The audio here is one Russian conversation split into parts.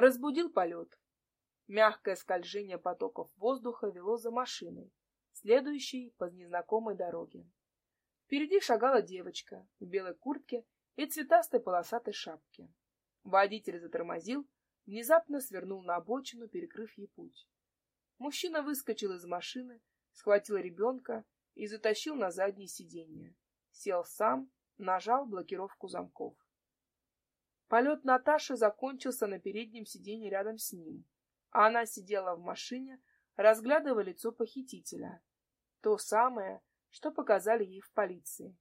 Разбудил полет. Мягкое скольжение потоков воздуха вело за машиной, следующей по незнакомой дороге. Впереди шагала девочка в белой куртке и цветастой полосатой шапке. Водитель затормозил, внезапно свернул на обочину, перекрыв ей путь. Мужчина выскочил из машины, схватил ребенка и затащил на заднее сиденье. Сел сам, нажал блокировку замков. Полет Наташи закончился на переднем сиденье рядом с ним, а она сидела в машине, разглядывая лицо похитителя. То самое, что показали ей в полиции.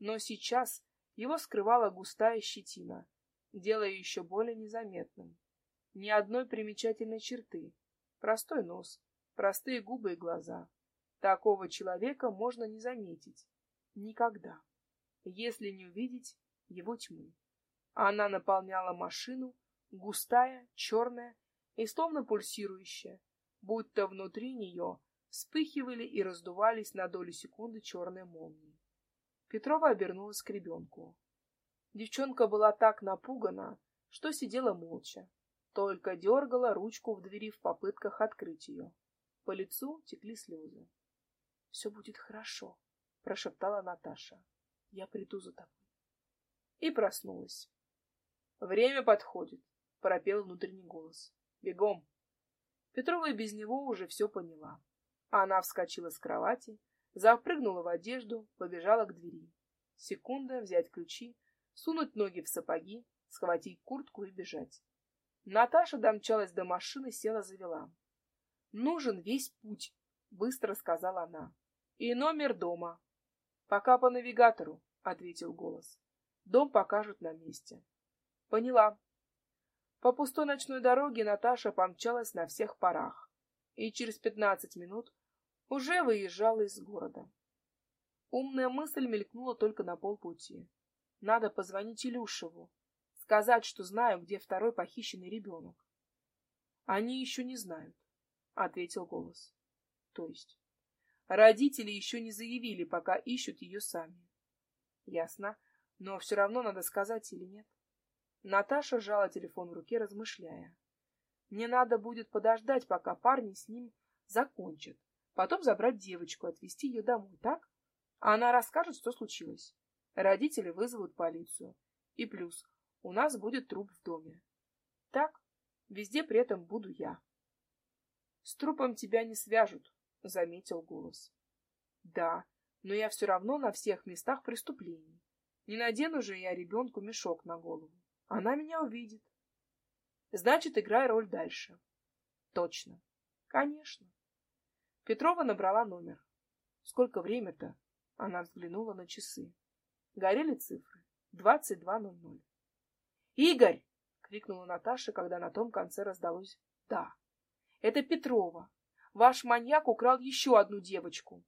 Но сейчас его скрывала густая щетина, делая еще более незаметным. Ни одной примечательной черты. Простой нос, простые губы и глаза. Такого человека можно не заметить. Никогда. Если не увидеть его тьмы. Она наполняла машину, густая, черная и словно пульсирующая, будто внутри нее вспыхивали и раздувались на долю секунды черные молнии. Петрова обернулась к ребенку. Девчонка была так напугана, что сидела молча, только дергала ручку в двери в попытках открыть ее. По лицу текли слезы. — Все будет хорошо, — прошептала Наташа. — Я приду за тобой. И проснулась. Время подходит, пропел внутренний голос. Бегом. Петрова и без него уже все поняла. Она вскочила с кровати, запрыгнула в одежду, побежала к двери. Секунда взять ключи, сунуть ноги в сапоги, схватить куртку и бежать. Наташа домчалась до машины, села завела. «Нужен весь путь», — быстро сказала она. «И номер дома». «Пока по навигатору», — ответил голос. «Дом покажут на месте». Поняла. По пустой ночной дороге Наташа помчалась на всех парах и через пятнадцать минут уже выезжала из города. Умная мысль мелькнула только на полпути. Надо позвонить Илюшеву, сказать, что знаю, где второй похищенный ребенок. Они еще не знают, — ответил голос. То есть, родители еще не заявили, пока ищут ее сами. Ясно, но все равно надо сказать или нет. Наташа сжала телефон в руке, размышляя. Мне надо будет подождать, пока парни с ним закончат. Потом забрать девочку, отвезти ее домой, так? А она расскажет, что случилось. Родители вызовут полицию. И плюс, у нас будет труп в доме. Так, везде при этом буду я. С трупом тебя не свяжут, заметил голос. Да, но я все равно на всех местах преступлений. Не надену же я ребенку мешок на голову. Она меня увидит. Значит, играй роль дальше. Точно. Конечно. Петрова набрала номер. Сколько время-то? Она взглянула на часы. Горели цифры. Двадцать два ноль ноль. «Игорь!» — крикнула Наташа, когда на том конце раздалось «да». «Это Петрова. Ваш маньяк украл еще одну девочку».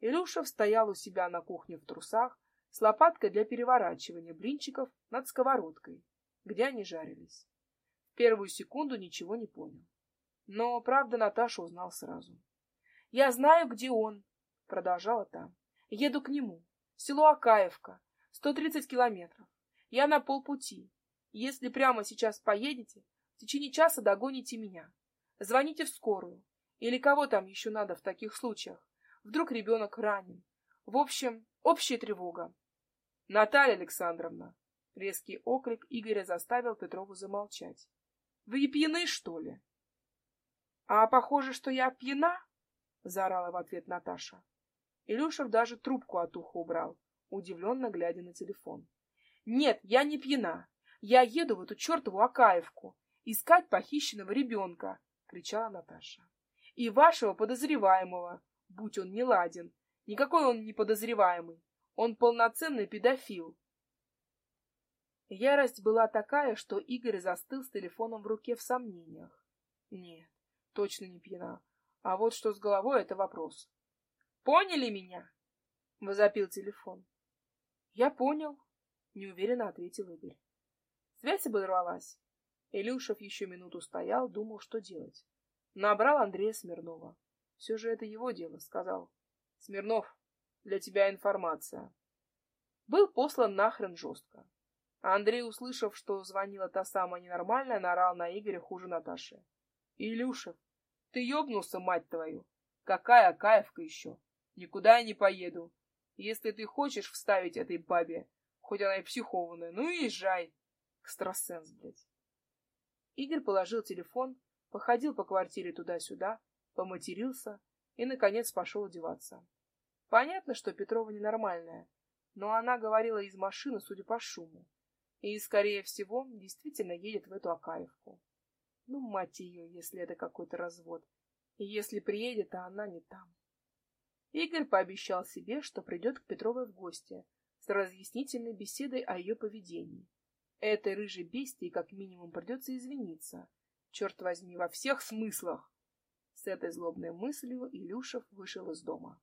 Илюша стоял у себя на кухне в трусах, с лопаткой для переворачивания блинчиков над сковородкой, где они жарились. В первую секунду ничего не понял. Но, правда, Наташа узнал сразу. «Я знаю, где он», — продолжала там. «Еду к нему. Село Акаевка. Сто тридцать километров. Я на полпути. Если прямо сейчас поедете, в течение часа догоните меня. Звоните в скорую. Или кого там еще надо в таких случаях. Вдруг ребенок ранен. В общем, общая тревога. Наталья Александровна! Резкий оклик Игоря заставил Петрову замолчать. Вы пьяны, что ли? А похоже, что я пьяна? Заорала в ответ Наташа. Илюшев даже трубку от уха убрал, удивленно глядя на телефон. Нет, я не пьяна. Я еду в эту чертову Акаевку искать похищенного ребенка, кричала Наташа. И вашего подозреваемого, будь он не ладен. Никакой он не подозреваемый. Он полноценный педофил. Ярость была такая, что Игорь застыл с телефоном в руке в сомнениях. Нет, точно не пьяна. А вот что с головой — это вопрос. «Поняли меня?» — возопил телефон. «Я понял», — неуверенно ответил Игорь. Связь оборвалась. Илюшев еще минуту стоял, думал, что делать. Набрал Андрея Смирнова. Все же это его дело, сказал. Смирнов, для тебя информация. Был послан нахрен жестко. Андрей, услышав, что звонила та самая ненормальная, наорал на Игоря хуже Наташи. «Илюшев, ты ёбнулся, мать твою! Какая каевка еще? Никуда я не поеду. Если ты хочешь вставить этой бабе, хоть она и психованная, ну и езжай. Экстрасенс, блядь. Игорь положил телефон, походил по квартире туда-сюда, поматерился и, наконец, пошел одеваться. Понятно, что Петрова ненормальная, но она говорила из машины, судя по шуму, и, скорее всего, действительно едет в эту Акаевку. Ну, мать ее, если это какой-то развод, и если приедет, а она не там. Игорь пообещал себе, что придет к Петровой в гости с разъяснительной беседой о ее поведении. Этой рыжей бестии как минимум придется извиниться. Черт возьми, во всех смыслах! С этой злобной мыслью Илюшев вышел из дома.